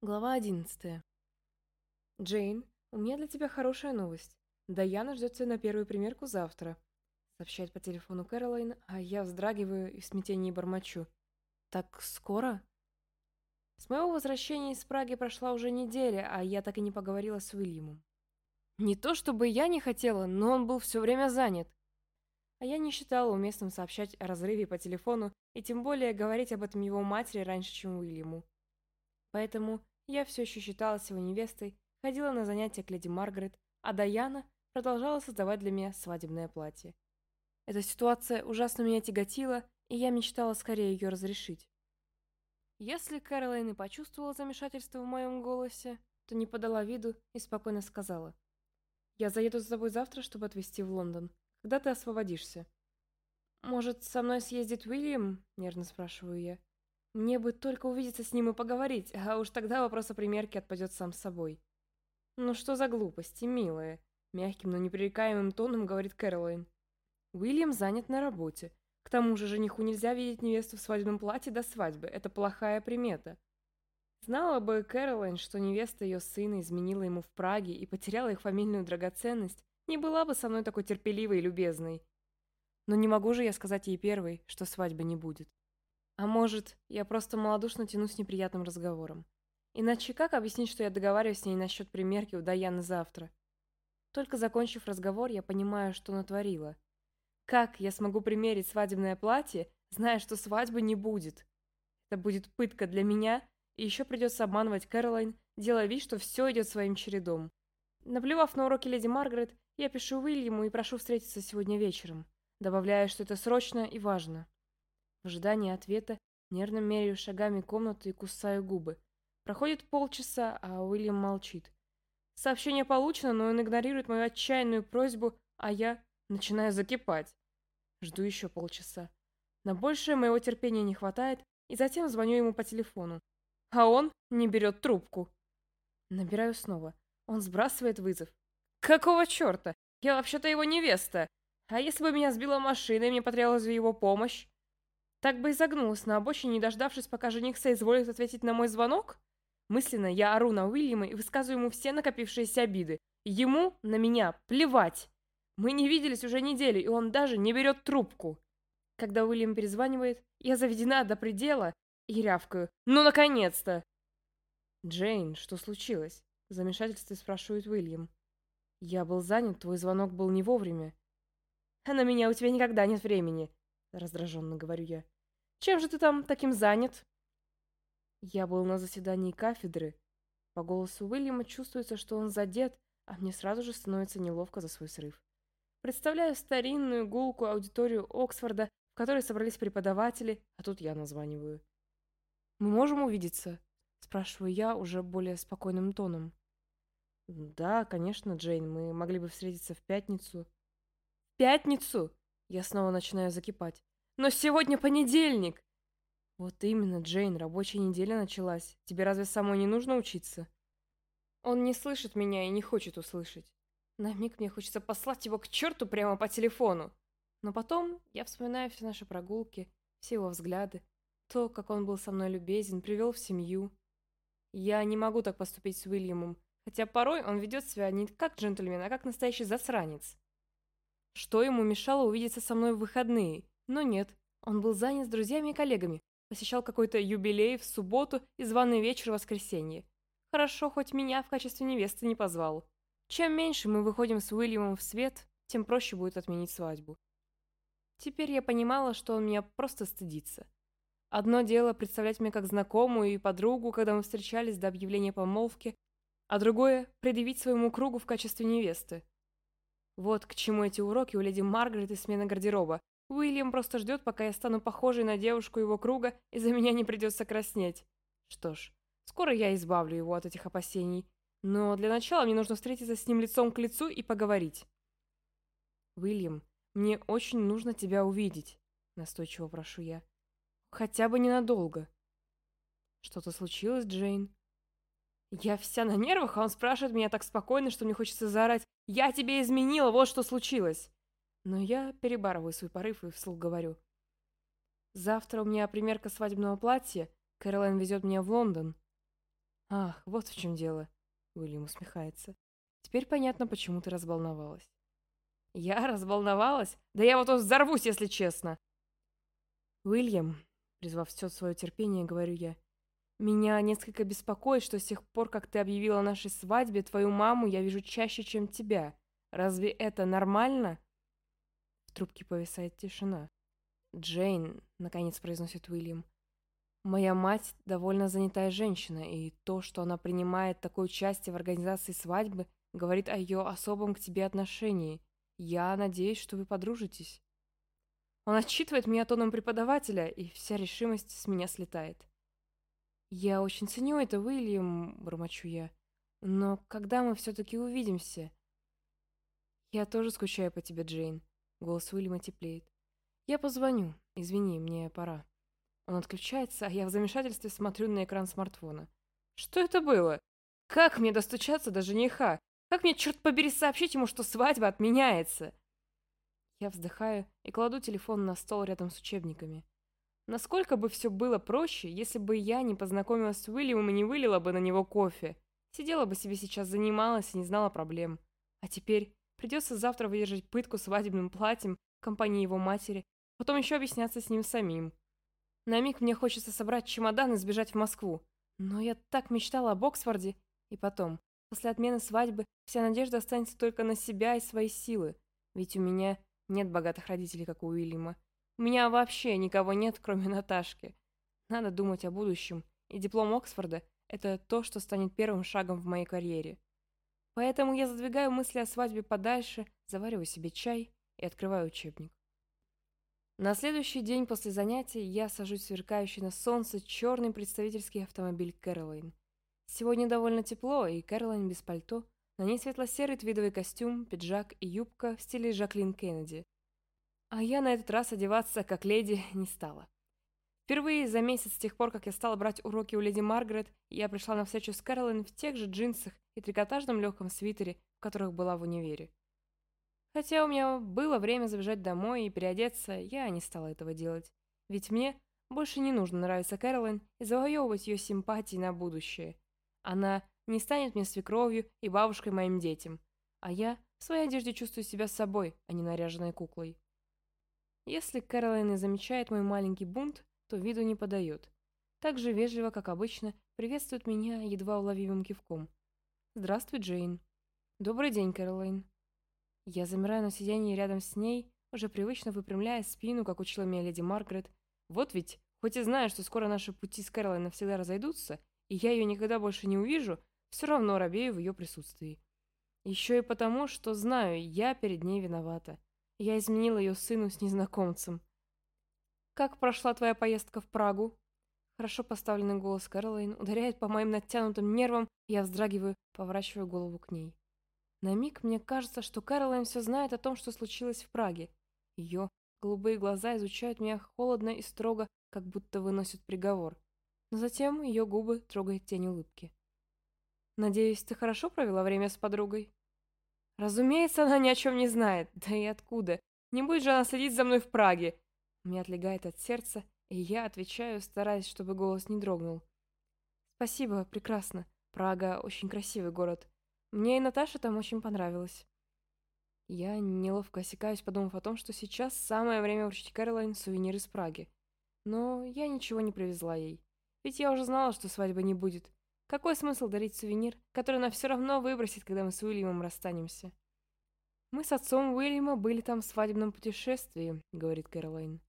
Глава 11. «Джейн, у меня для тебя хорошая новость. Даяна ждет тебя на первую примерку завтра», сообщает по телефону Кэролайн, а я вздрагиваю и в смятении бормочу. «Так скоро?» С моего возвращения из Праги прошла уже неделя, а я так и не поговорила с Уильямом. Не то чтобы я не хотела, но он был все время занят. А я не считала уместным сообщать о разрыве по телефону и тем более говорить об этом его матери раньше, чем Уильяму. Поэтому я все еще считалась его невестой, ходила на занятия к леди Маргарет, а Даяна продолжала создавать для меня свадебное платье. Эта ситуация ужасно меня тяготила, и я мечтала скорее ее разрешить. Если Кэролайн и почувствовала замешательство в моем голосе, то не подала виду и спокойно сказала. «Я заеду за тобой завтра, чтобы отвезти в Лондон. Когда ты освободишься?» «Может, со мной съездит Уильям?» – нервно спрашиваю я. Мне бы только увидеться с ним и поговорить, а уж тогда вопрос о примерке отпадет сам собой. «Ну что за глупости, милая?» Мягким, но непререкаемым тоном говорит Кэролайн. Уильям занят на работе. К тому же жениху нельзя видеть невесту в свадебном платье до свадьбы. Это плохая примета. Знала бы Кэролайн, что невеста ее сына изменила ему в Праге и потеряла их фамильную драгоценность, не была бы со мной такой терпеливой и любезной. Но не могу же я сказать ей первой, что свадьбы не будет. А может, я просто малодушно тянусь неприятным разговором. Иначе как объяснить, что я договариваюсь с ней насчет примерки у Даяны завтра? Только закончив разговор, я понимаю, что натворила. Как я смогу примерить свадебное платье, зная, что свадьбы не будет? Это будет пытка для меня, и еще придется обманывать Кэролайн, делая вид, что все идет своим чередом. Наплевав на уроки леди Маргарет, я пишу Уильяму и прошу встретиться сегодня вечером, добавляя, что это срочно и важно. В ожидании ответа нервно меряю шагами комнату и кусаю губы. Проходит полчаса, а Уильям молчит. Сообщение получено, но он игнорирует мою отчаянную просьбу, а я начинаю закипать. Жду еще полчаса. На большее моего терпения не хватает, и затем звоню ему по телефону. А он не берет трубку. Набираю снова. Он сбрасывает вызов. Какого черта? Я вообще-то его невеста. А если бы меня сбила машина и мне потребовалась его помощь? Так бы и загнулась на обочине, не дождавшись, пока жених соизволит ответить на мой звонок? Мысленно я ору на Уильяма и высказываю ему все накопившиеся обиды. Ему на меня плевать. Мы не виделись уже неделю, и он даже не берет трубку. Когда Уильям перезванивает, я заведена до предела и рявкаю. «Ну, наконец-то!» «Джейн, что случилось?» В замешательстве спрашивает Уильям. «Я был занят, твой звонок был не вовремя». «А на меня у тебя никогда нет времени», раздраженно говорю я. Чем же ты там таким занят? Я был на заседании кафедры. По голосу Уильяма чувствуется, что он задет, а мне сразу же становится неловко за свой срыв. Представляю старинную гулкую аудиторию Оксфорда, в которой собрались преподаватели, а тут я названиваю. «Мы можем увидеться?» – спрашиваю я уже более спокойным тоном. «Да, конечно, Джейн, мы могли бы встретиться в пятницу». «В пятницу?» Я снова начинаю закипать. Но сегодня понедельник. Вот именно, Джейн, рабочая неделя началась. Тебе разве самой не нужно учиться? Он не слышит меня и не хочет услышать. На миг мне хочется послать его к черту прямо по телефону. Но потом я вспоминаю все наши прогулки, все его взгляды, то, как он был со мной любезен, привел в семью. Я не могу так поступить с Уильямом, хотя порой он ведет себя не как джентльмен, а как настоящий засранец. Что ему мешало увидеться со мной в выходные? Но нет, он был занят с друзьями и коллегами, посещал какой-то юбилей в субботу и званый вечер в воскресенье. Хорошо, хоть меня в качестве невесты не позвал. Чем меньше мы выходим с Уильямом в свет, тем проще будет отменить свадьбу. Теперь я понимала, что он меня просто стыдится. Одно дело представлять меня как знакомую и подругу, когда мы встречались до объявления помолвки, а другое — предъявить своему кругу в качестве невесты. Вот к чему эти уроки у леди Маргарет и смена гардероба. Уильям просто ждет, пока я стану похожей на девушку его круга, и за меня не придется краснеть. Что ж, скоро я избавлю его от этих опасений. Но для начала мне нужно встретиться с ним лицом к лицу и поговорить. «Уильям, мне очень нужно тебя увидеть», — настойчиво прошу я. «Хотя бы ненадолго». «Что-то случилось, Джейн?» Я вся на нервах, а он спрашивает меня так спокойно, что мне хочется заорать «Я тебе изменила, вот что случилось!» Но я перебарываю свой порыв и вслух говорю. «Завтра у меня примерка свадебного платья, Кэролайн везет меня в Лондон». Ах, вот в чем дело. Уильям усмехается. Теперь понятно, почему ты разволновалась. Я разволновалась? Да я вот взорвусь, если честно. Уильям, призвав все свое терпение, говорю я, меня несколько беспокоит, что с тех пор, как ты объявила о нашей свадьбе, твою маму я вижу чаще, чем тебя. Разве это нормально? В трубке повисает тишина. Джейн, наконец произносит Уильям. Моя мать довольно занятая женщина, и то, что она принимает такое участие в организации свадьбы, говорит о ее особом к тебе отношении. Я надеюсь, что вы подружитесь. Он отчитывает меня тоном преподавателя, и вся решимость с меня слетает. Я очень ценю это, Уильям, бормочу я. Но когда мы все-таки увидимся? Я тоже скучаю по тебе, Джейн. Голос Уильяма теплеет. Я позвоню. Извини, мне пора. Он отключается, а я в замешательстве смотрю на экран смартфона. Что это было? Как мне достучаться до жениха? Как мне, черт побери, сообщить ему, что свадьба отменяется? Я вздыхаю и кладу телефон на стол рядом с учебниками. Насколько бы все было проще, если бы я не познакомилась с Уильямом и не вылила бы на него кофе. Сидела бы себе сейчас, занималась и не знала проблем. А теперь придется завтра выдержать пытку свадебным платьем в компании его матери, потом еще объясняться с ним самим. На миг мне хочется собрать чемодан и сбежать в Москву. Но я так мечтала об Оксфорде. И потом, после отмены свадьбы, вся надежда останется только на себя и свои силы. Ведь у меня нет богатых родителей, как у Уильяма. У меня вообще никого нет, кроме Наташки. Надо думать о будущем, и диплом Оксфорда – это то, что станет первым шагом в моей карьере. Поэтому я задвигаю мысли о свадьбе подальше, завариваю себе чай и открываю учебник. На следующий день после занятий я сажусь сверкающий на солнце черный представительский автомобиль Кэролайн. Сегодня довольно тепло, и Кэролайн без пальто. На ней светло-серый твидовый костюм, пиджак и юбка в стиле Жаклин Кеннеди – а я на этот раз одеваться как леди не стала. Впервые за месяц с тех пор, как я стала брать уроки у леди Маргарет, я пришла на встречу с Кэролин в тех же джинсах и трикотажном легком свитере, в которых была в универе. Хотя у меня было время забежать домой и переодеться, я не стала этого делать. Ведь мне больше не нужно нравиться Кэролин и завоевывать ее симпатии на будущее. Она не станет мне свекровью и бабушкой моим детям. А я в своей одежде чувствую себя собой, а не наряженной куклой. Если Кэролайн и замечает мой маленький бунт, то виду не подает. Так же вежливо, как обычно, приветствует меня едва уловимым кивком. «Здравствуй, Джейн». «Добрый день, Кэролайн». Я замираю на сиденье рядом с ней, уже привычно выпрямляя спину, как учила меня леди Маргарет. Вот ведь, хоть и знаю, что скоро наши пути с Кэролайн навсегда разойдутся, и я ее никогда больше не увижу, все равно робею в ее присутствии. Еще и потому, что знаю, я перед ней виновата. Я изменила ее сыну с незнакомцем. «Как прошла твоя поездка в Прагу?» Хорошо поставленный голос Кэролайн ударяет по моим натянутым нервам, и я вздрагиваю, поворачиваю голову к ней. На миг мне кажется, что Кэролайн все знает о том, что случилось в Праге. Ее голубые глаза изучают меня холодно и строго, как будто выносят приговор. Но затем ее губы трогает тень улыбки. «Надеюсь, ты хорошо провела время с подругой?» Разумеется, она ни о чем не знает. Да и откуда? Не будет же она следить за мной в Праге. Меня отлегает от сердца, и я отвечаю, стараясь, чтобы голос не дрогнул. Спасибо, прекрасно. Прага очень красивый город. Мне и Наташа там очень понравилось. Я неловко осекаюсь, подумав о том, что сейчас самое время вручить Кэролайн сувенир из Праги. Но я ничего не привезла ей. Ведь я уже знала, что свадьбы не будет. Какой смысл дарить сувенир, который она все равно выбросит, когда мы с Уильямом расстанемся? «Мы с отцом Уильяма были там в свадебном путешествии», — говорит Кэролайн.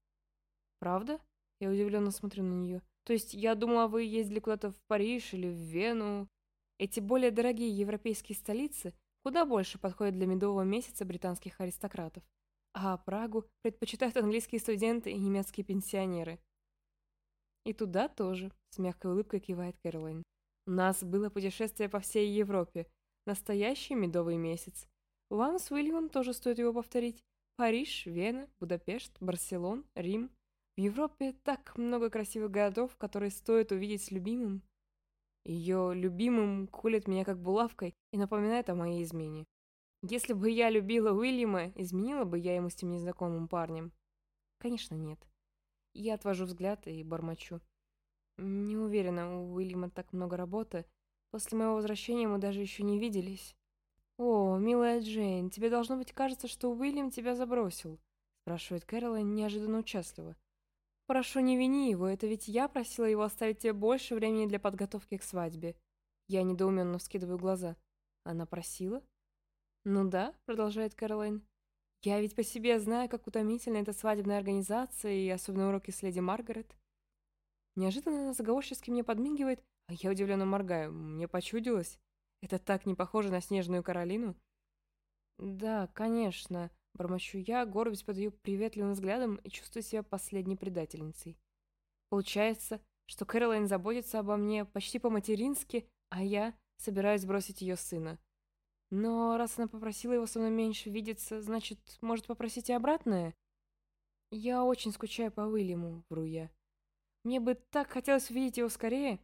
«Правда?» Я удивленно смотрю на нее. «То есть я думала, вы ездили куда-то в Париж или в Вену? Эти более дорогие европейские столицы куда больше подходят для медового месяца британских аристократов. А Прагу предпочитают английские студенты и немецкие пенсионеры». «И туда тоже», — с мягкой улыбкой кивает Кэролайн. Нас было путешествие по всей Европе. Настоящий медовый месяц. Вам с Уильямом тоже стоит его повторить. Париж, Вена, Будапешт, Барселон, Рим. В Европе так много красивых городов, которые стоит увидеть с любимым. Ее любимым кулит меня как булавкой и напоминает о моей измене. Если бы я любила Уильяма, изменила бы я ему с тем незнакомым парнем? Конечно, нет. Я отвожу взгляд и бормочу. Не уверена, у Уильяма так много работы. После моего возвращения мы даже еще не виделись. «О, милая Джейн, тебе должно быть кажется, что Уильям тебя забросил», спрашивает Кэролайн неожиданно участливо. «Прошу, не вини его, это ведь я просила его оставить тебе больше времени для подготовки к свадьбе». Я недоуменно вскидываю глаза. «Она просила?» «Ну да», — продолжает Кэролайн. «Я ведь по себе знаю, как утомительна эта свадебная организация, и особенно уроки с леди Маргарет». Неожиданно она заговорчески мне подмигивает, а я удивленно моргаю. Мне почудилось. Это так не похоже на Снежную Каролину. «Да, конечно», — бормочу я, горбясь под ее приветливым взглядом и чувствую себя последней предательницей. Получается, что Кэролайн заботится обо мне почти по-матерински, а я собираюсь бросить ее сына. Но раз она попросила его со мной меньше видеться, значит, может попросить и обратное? Я очень скучаю по Уильяму, вру я. Мне бы так хотелось увидеть его скорее.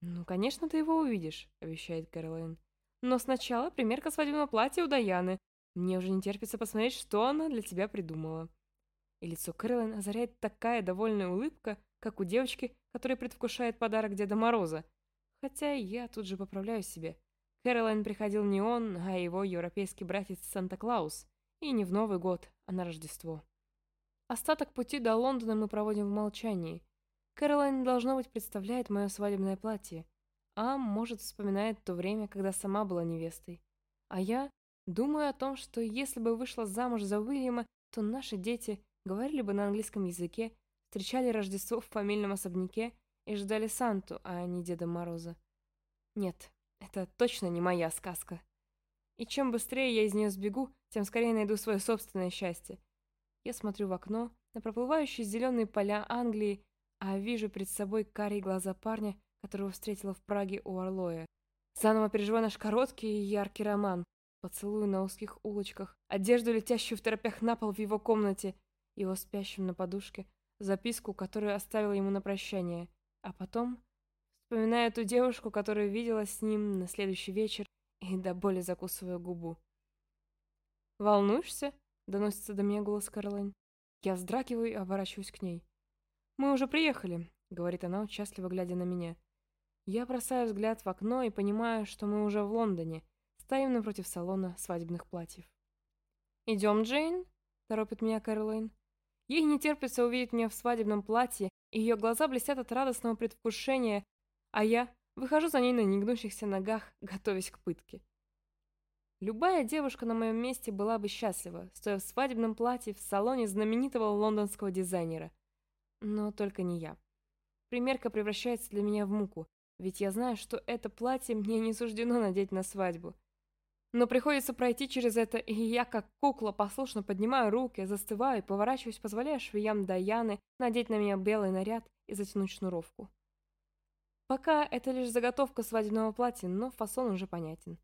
Ну, конечно, ты его увидишь, обещает Кэролайн. Но сначала примерка свадебного платья у Даяны. Мне уже не терпится посмотреть, что она для тебя придумала. И лицо Кэролайн озаряет такая довольная улыбка, как у девочки, которая предвкушает подарок Деда Мороза. Хотя я тут же поправляю себе. Кэролайн приходил не он, а его европейский братец Санта-Клаус. И не в Новый год, а на Рождество. Остаток пути до Лондона мы проводим в молчании. Кэролайн, должно быть, представляет мое свадебное платье. А, может, вспоминает то время, когда сама была невестой. А я думаю о том, что если бы вышла замуж за Уильяма, то наши дети говорили бы на английском языке, встречали Рождество в фамильном особняке и ждали Санту, а не Деда Мороза. Нет, это точно не моя сказка. И чем быстрее я из нее сбегу, тем скорее найду свое собственное счастье. Я смотрю в окно на проплывающие зеленые поля Англии, а вижу перед собой карие глаза парня, которого встретила в Праге у Орлоя. Заново переживаю наш короткий и яркий роман. Поцелую на узких улочках, одежду, летящую в торопях на пол в его комнате, его спящим на подушке, записку, которую оставила ему на прощание. А потом Вспоминаю ту девушку, которую видела с ним на следующий вечер, и до боли закусываю губу. «Волнуешься?» — доносится до меня голос Карлайн. Я вздрагиваю и оборачиваюсь к ней. «Мы уже приехали», — говорит она, участливо глядя на меня. Я бросаю взгляд в окно и понимаю, что мы уже в Лондоне, стоим напротив салона свадебных платьев. «Идем, Джейн?» — торопит меня Кэролайн. Ей не терпится увидеть меня в свадебном платье, и ее глаза блестят от радостного предвкушения, а я выхожу за ней на негнущихся ногах, готовясь к пытке. Любая девушка на моем месте была бы счастлива, стоя в свадебном платье в салоне знаменитого лондонского дизайнера. Но только не я. Примерка превращается для меня в муку, ведь я знаю, что это платье мне не суждено надеть на свадьбу. Но приходится пройти через это, и я, как кукла, послушно поднимаю руки, застываю и поворачиваюсь, позволяя швеям Даяны надеть на меня белый наряд и затянуть шнуровку. Пока это лишь заготовка свадебного платья, но фасон уже понятен.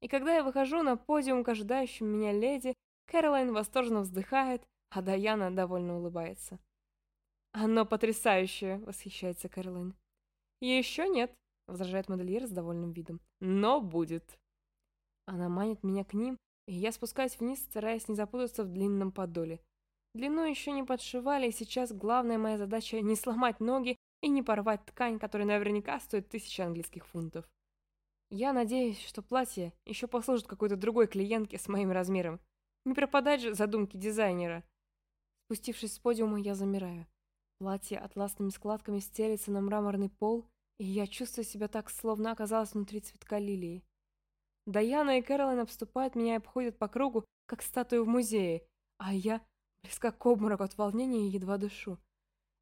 И когда я выхожу на подиум к ожидающим меня леди, Кэролайн восторженно вздыхает, а Даяна довольно улыбается. «Оно потрясающее!» — восхищается Кэролайн. «Еще нет», — возражает модельер с довольным видом. «Но будет». Она манит меня к ним, и я спускаюсь вниз, стараясь не запутаться в длинном подоле. Длину еще не подшивали, и сейчас главная моя задача не сломать ноги и не порвать ткань, которая наверняка стоит тысячи английских фунтов. Я надеюсь, что платье еще послужит какой-то другой клиентке с моим размером. Не пропадать же задумки дизайнера. Спустившись с подиума, я замираю. Платье атласными складками стелится на мраморный пол, и я чувствую себя так, словно оказалась внутри цветка лилии. Даяна и Кэролайн обступают меня и обходят по кругу, как статую в музее, а я близко к обмороку от волнения и едва дышу.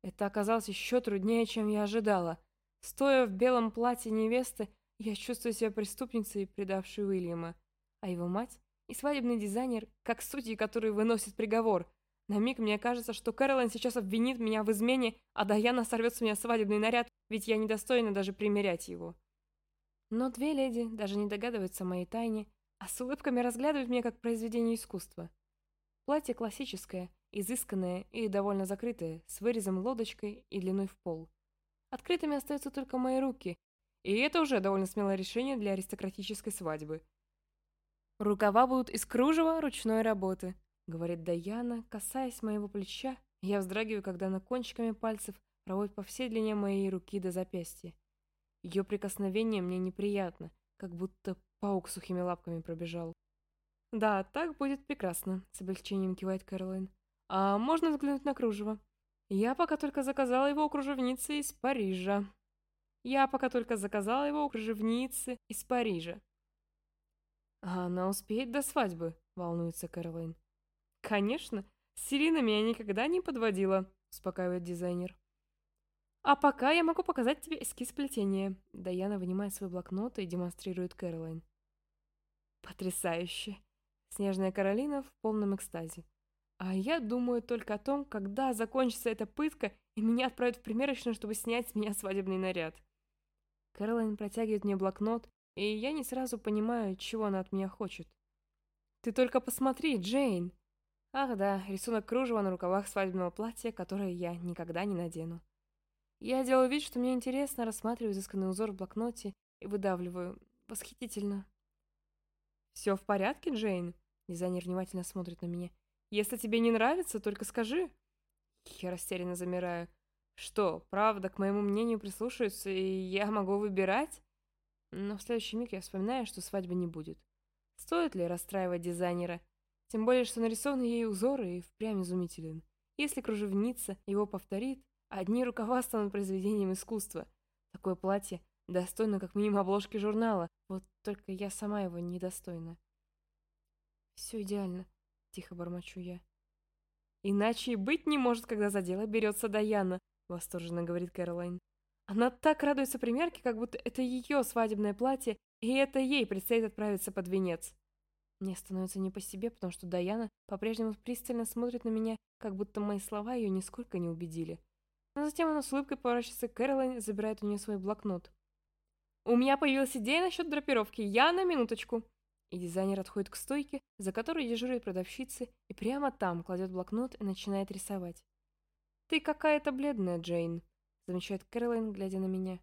Это оказалось еще труднее, чем я ожидала. Стоя в белом платье невесты, я чувствую себя преступницей, предавшей Уильяма. А его мать и свадебный дизайнер, как судьи, которые выносят приговор. На миг мне кажется, что Кэролайн сейчас обвинит меня в измене, а Даяна сорвет с меня свадебный наряд, ведь я недостойна даже примерять его. Но две леди даже не догадываются о моей тайне, а с улыбками разглядывают меня как произведение искусства. Платье классическое, изысканное и довольно закрытое, с вырезом лодочкой и длиной в пол. Открытыми остаются только мои руки, и это уже довольно смелое решение для аристократической свадьбы. «Рукава будут из кружева ручной работы», — говорит Даяна, касаясь моего плеча. Я вздрагиваю, когда она кончиками пальцев проводит по всей длине моей руки до запястья. Ее прикосновение мне неприятно, как будто паук сухими лапками пробежал. «Да, так будет прекрасно», — с облегчением кивает Кэролайн. «А можно взглянуть на кружево?» «Я пока только заказала его у кружевницы из Парижа». «Я пока только заказала его у кружевницы из Парижа». «А она успеет до свадьбы?» — волнуется Кэролайн. «Конечно. Селина меня никогда не подводила», — успокаивает дизайнер. «А пока я могу показать тебе эскиз плетения». Даяна вынимает свой блокнот и демонстрирует Кэролайн. «Потрясающе!» Снежная Каролина в полном экстазе. А я думаю только о том, когда закончится эта пытка, и меня отправят в примерочную, чтобы снять с меня свадебный наряд. Кэролайн протягивает мне блокнот, и я не сразу понимаю, чего она от меня хочет. «Ты только посмотри, Джейн!» Ах да, рисунок кружева на рукавах свадебного платья, которое я никогда не надену. Я делаю вид, что мне интересно, рассматриваю изысканный узор в блокноте и выдавливаю. Восхитительно. «Все в порядке, Джейн?» Дизайнер внимательно смотрит на меня. «Если тебе не нравится, только скажи». Я растерянно замираю. «Что, правда, к моему мнению прислушаются, и я могу выбирать?» Но в следующий миг я вспоминаю, что свадьбы не будет. Стоит ли расстраивать дизайнера? Тем более, что нарисованный ей узор и впрямь изумителен. Если кружевница его повторит, одни рукава станут произведением искусства. Такое платье достойно как минимум обложки журнала, вот только я сама его недостойна. «Все идеально», — тихо бормочу я. «Иначе и быть не может, когда за дело берется Даяна», — восторженно говорит Кэролайн. Она так радуется примерке, как будто это ее свадебное платье, и это ей предстоит отправиться под венец. Мне становится не по себе, потому что Даяна по-прежнему пристально смотрит на меня, как будто мои слова ее нисколько не убедили. Но затем она с улыбкой поворачивается к Кэролайн забирает у нее свой блокнот. «У меня появилась идея насчет драпировки. Я на минуточку!» И дизайнер отходит к стойке, за которой дежурит продавщица, и прямо там кладет блокнот и начинает рисовать. «Ты какая-то бледная, Джейн», — замечает Кэролайн, глядя на меня.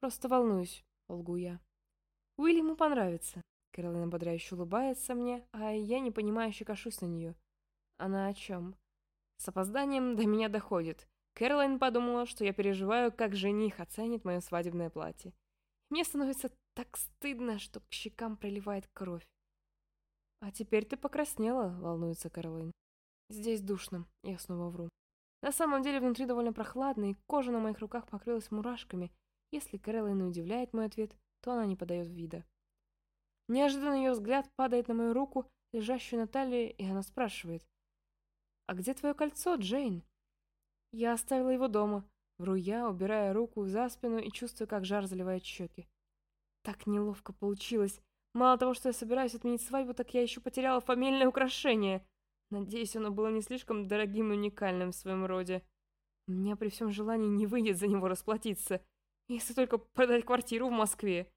«Просто волнуюсь», — лгу я. «Уильяму понравится». Кэролайн ободряюще улыбается мне, а я непонимающе кашусь на нее. Она о чем? С опозданием до меня доходит. Кэролайн подумала, что я переживаю, как жених оценит мое свадебное платье. Мне становится так стыдно, что к щекам проливает кровь. «А теперь ты покраснела», — волнуется Каролин. «Здесь душно», — я снова вру. На самом деле внутри довольно прохладно, и кожа на моих руках покрылась мурашками. Если Кэролайн удивляет мой ответ, то она не подает вида. Неожиданно ее взгляд падает на мою руку, лежащую на талии, и она спрашивает. «А где твое кольцо, Джейн?» «Я оставила его дома», — вру я, убирая руку за спину и чувствую, как жар заливает щеки. Так неловко получилось. Мало того, что я собираюсь отменить свадьбу, так я еще потеряла фамильное украшение. Надеюсь, оно было не слишком дорогим и уникальным в своем роде. У меня при всем желании не выйдет за него расплатиться, если только продать квартиру в Москве.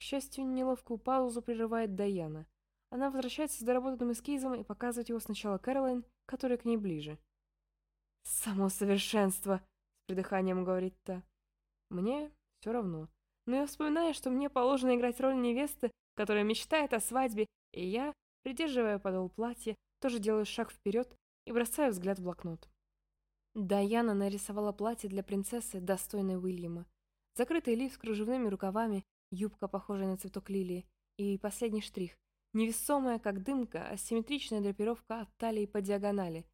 К счастью, неловкую паузу прерывает Даяна. Она возвращается с доработанным эскизом и показывает его сначала Кэролайн, которая к ней ближе. «Само совершенство!» — с придыханием говорит та. «Мне все равно но я вспоминаю, что мне положено играть роль невесты, которая мечтает о свадьбе, и я, придерживая подол платья, тоже делаю шаг вперед и бросаю взгляд в блокнот. Даяна нарисовала платье для принцессы, достойной Уильяма. Закрытый лиф с кружевными рукавами, юбка, похожая на цветок лилии, и последний штрих. Невесомая, как дымка, асимметричная драпировка от талии по диагонали.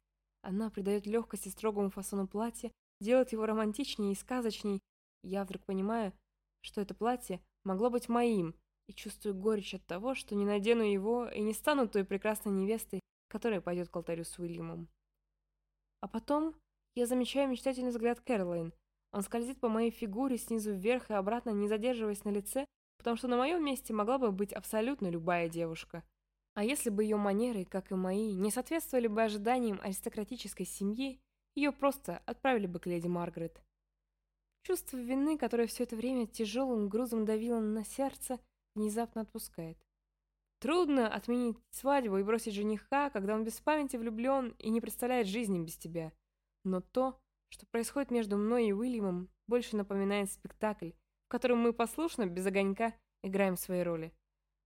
Она придает легкости строгому фасону платья, делает его романтичнее и сказочней. Я вдруг понимаю, что это платье могло быть моим, и чувствую горечь от того, что не надену его и не стану той прекрасной невестой, которая пойдет к алтарю с Уильямом. А потом я замечаю мечтательный взгляд Кэролайн. Он скользит по моей фигуре снизу вверх и обратно, не задерживаясь на лице, потому что на моем месте могла бы быть абсолютно любая девушка. А если бы ее манеры, как и мои, не соответствовали бы ожиданиям аристократической семьи, ее просто отправили бы к леди Маргарет. Чувство вины, которое все это время тяжелым грузом давило на сердце, внезапно отпускает. Трудно отменить свадьбу и бросить жениха, когда он без памяти влюблен и не представляет жизни без тебя. Но то, что происходит между мной и Уильямом, больше напоминает спектакль, в котором мы послушно, без огонька, играем свои роли.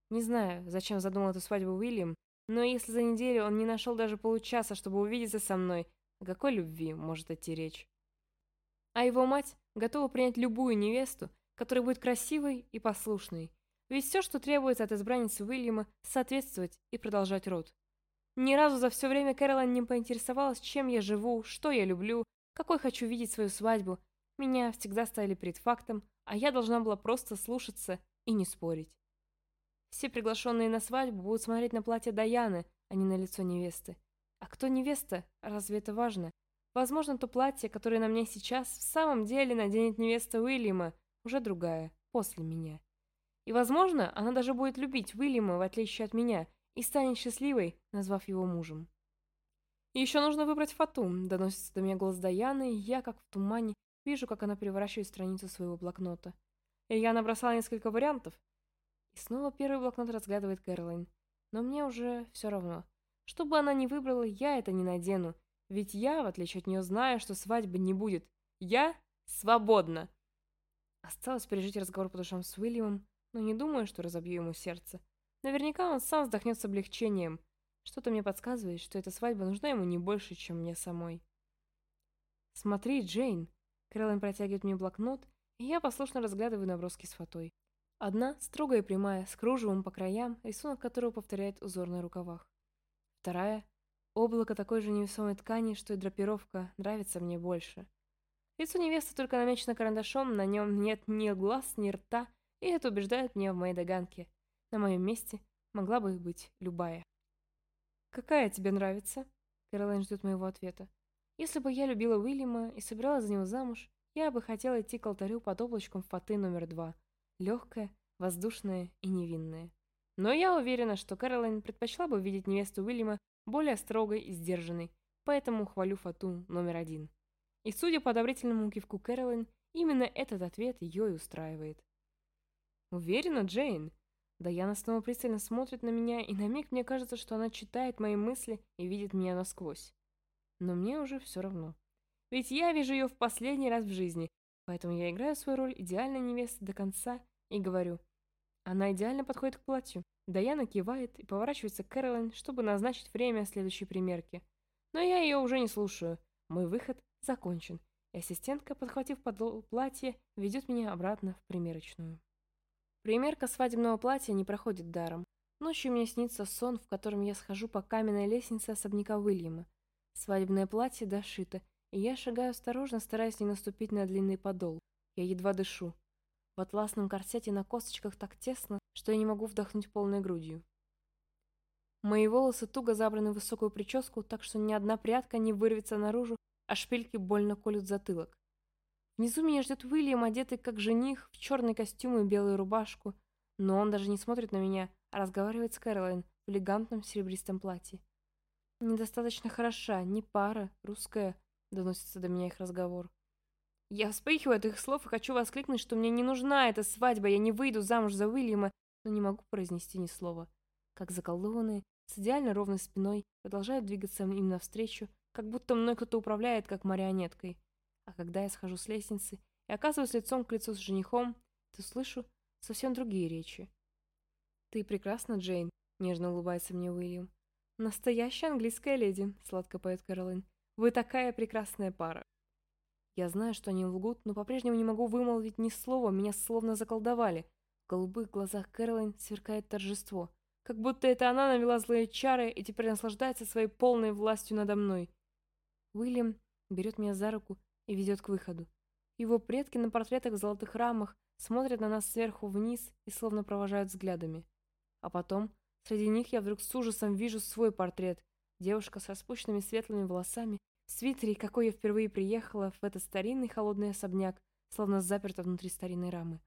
Не знаю, зачем задумал эту свадьбу Уильям, но если за неделю он не нашел даже получаса, чтобы увидеться со мной, о какой любви может идти речь? А его мать готова принять любую невесту, которая будет красивой и послушной. Ведь все, что требуется от избранницы Уильяма, соответствовать и продолжать род. Ни разу за все время Кэролайн не поинтересовалась, чем я живу, что я люблю, какой хочу видеть свою свадьбу. Меня всегда ставили перед фактом, а я должна была просто слушаться и не спорить. Все приглашенные на свадьбу будут смотреть на платье Даяны, а не на лицо невесты. А кто невеста? Разве это важно? Возможно, то платье, которое на мне сейчас, в самом деле наденет невеста Уильяма, уже другая, после меня. И, возможно, она даже будет любить Уильяма, в отличие от меня, и станет счастливой, назвав его мужем. Еще нужно выбрать фату. Доносится до меня голос Даяны, и я, как в тумане, вижу, как она переворачивает страницу своего блокнота. И я набросала несколько вариантов. И снова первый блокнот разглядывает Кэролайн. Но мне уже все равно. Что бы она ни выбрала, я это не надену. Ведь я, в отличие от нее, знаю, что свадьбы не будет. Я свободна. Осталось пережить разговор по душам с Уильямом, но не думаю, что разобью ему сердце. Наверняка он сам вздохнет с облегчением. Что-то мне подсказывает, что эта свадьба нужна ему не больше, чем мне самой. «Смотри, Джейн!» Кэролайн протягивает мне блокнот, и я послушно разглядываю наброски с фатой. Одна, строгая прямая, с кружевом по краям, рисунок которого повторяет узор на рукавах. Вторая, облако такой же невесомой ткани, что и драпировка, нравится мне больше. Лицо невесты только намечено карандашом, на нем нет ни глаз, ни рта, и это убеждает меня в моей догадке. На моем месте могла бы быть любая. «Какая тебе нравится?» Кэролайн ждет моего ответа. «Если бы я любила Уильяма и собиралась за него замуж, я бы хотела идти к алтарю под облачком фаты номер два. Легкая, воздушная и невинная. Но я уверена, что Кэролайн предпочла бы видеть невесту Уильяма более строгой и сдержанной, поэтому хвалю фату номер один. И судя по одобрительному кивку Кэролайн, именно этот ответ ее и устраивает. «Уверена, Джейн?» Даяна снова пристально смотрит на меня, и на миг мне кажется, что она читает мои мысли и видит меня насквозь. Но мне уже все равно. Ведь я вижу ее в последний раз в жизни, поэтому я играю свою роль идеальной невесты до конца и говорю. Она идеально подходит к платью. Даяна кивает и поворачивается к Кэролайн, чтобы назначить время следующей примерки. Но я ее уже не слушаю. Мой выход закончен, и ассистентка, подхватив подол платье, ведет меня обратно в примерочную. Примерка свадебного платья не проходит даром. Ночью мне снится сон, в котором я схожу по каменной лестнице особняка Уильяма. Свадебное платье дошито, и я шагаю осторожно, стараясь не наступить на длинный подол. Я едва дышу. В атласном корсете на косточках так тесно, что я не могу вдохнуть полной грудью. Мои волосы туго забраны в высокую прическу, так что ни одна прядка не вырвется наружу, а шпильки больно колют затылок. Внизу меня ждет Уильям, одетый как жених, в черный костюм и белую рубашку. Но он даже не смотрит на меня, а разговаривает с Кэролайн в элегантном серебристом платье. «Недостаточно хороша, не пара, русская», — доносится до меня их разговор. Я вспыхиваю от их слов и хочу воскликнуть, что мне не нужна эта свадьба, я не выйду замуж за Уильяма, но не могу произнести ни слова. Как заколдованные, с идеально ровной спиной, продолжают двигаться им навстречу, как будто мной кто-то управляет, как марионеткой. А когда я схожу с лестницы и оказываюсь лицом к лицу с женихом, то слышу совсем другие речи. «Ты прекрасна, Джейн», — нежно улыбается мне Уильям. «Настоящая английская леди», — сладко поет Кэролайн. «Вы такая прекрасная пара». Я знаю, что они лгут, но по-прежнему не могу вымолвить ни слова, меня словно заколдовали. В голубых глазах Кэролайн сверкает торжество. Как будто это она навела злые чары и теперь наслаждается своей полной властью надо мной. Уильям берет меня за руку и ведет к выходу. Его предки на портретах в золотых рамах смотрят на нас сверху вниз и словно провожают взглядами. А потом, среди них я вдруг с ужасом вижу свой портрет. Девушка со спущенными светлыми волосами, в свитере, какой я впервые приехала в этот старинный холодный особняк, словно заперта внутри старинной рамы.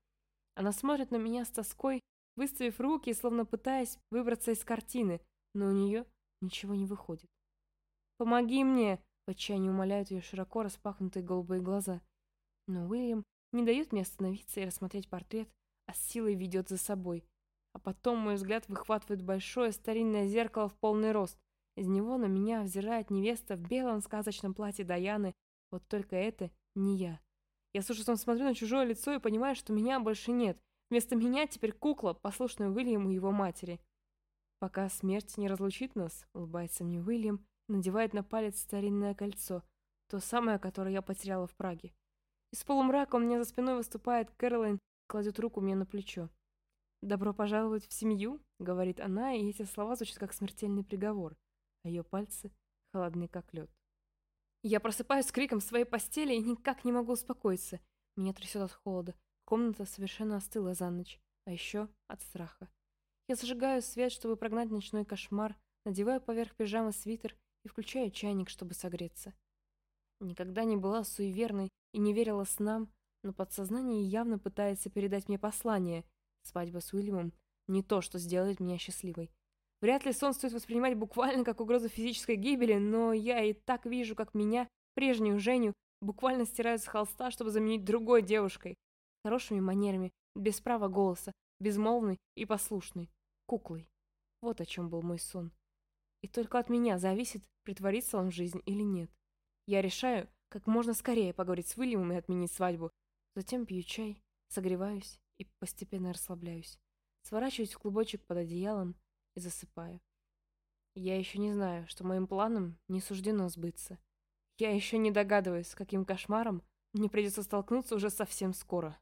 Она смотрит на меня с тоской, выставив руки, словно пытаясь выбраться из картины, но у нее ничего не выходит. «Помоги мне!» В отчаянии умоляют ее широко распахнутые голубые глаза. Но Уильям не дает мне остановиться и рассмотреть портрет, а с силой ведет за собой. А потом мой взгляд выхватывает большое старинное зеркало в полный рост. Из него на меня взирает невеста в белом сказочном платье Даяны. Вот только это не я. Я с ужасом смотрю на чужое лицо и понимаю, что меня больше нет. Вместо меня теперь кукла, послушная Уильяму и его матери. Пока смерть не разлучит нас, улыбается мне Уильям, надевает на палец старинное кольцо, то самое, которое я потеряла в Праге. Из полумрака у меня за спиной выступает Кэролайн, кладет руку мне на плечо. «Добро пожаловать в семью», — говорит она, и эти слова звучат как смертельный приговор, а ее пальцы холодны как лед. Я просыпаюсь с криком в своей постели и никак не могу успокоиться. Меня трясет от холода. Комната совершенно остыла за ночь, а еще от страха. Я зажигаю свет, чтобы прогнать ночной кошмар, надеваю поверх пижамы свитер и включаю чайник, чтобы согреться. Никогда не была суеверной и не верила снам, но подсознание явно пытается передать мне послание. Свадьба с Уильямом не то, что сделает меня счастливой. Вряд ли сон стоит воспринимать буквально как угрозу физической гибели, но я и так вижу, как меня, прежнюю Женю, буквально стирают с холста, чтобы заменить другой девушкой. Хорошими манерами, без права голоса, безмолвной и послушной. Куклой. Вот о чем был мой сон. И только от меня зависит, притворится он в жизнь или нет. Я решаю, как можно скорее поговорить с Уильямом и отменить свадьбу. Затем пью чай, согреваюсь и постепенно расслабляюсь. Сворачиваюсь в клубочек под одеялом, и засыпаю. Я еще не знаю, что моим планам не суждено сбыться. Я еще не догадываюсь, с каким кошмаром мне придется столкнуться уже совсем скоро.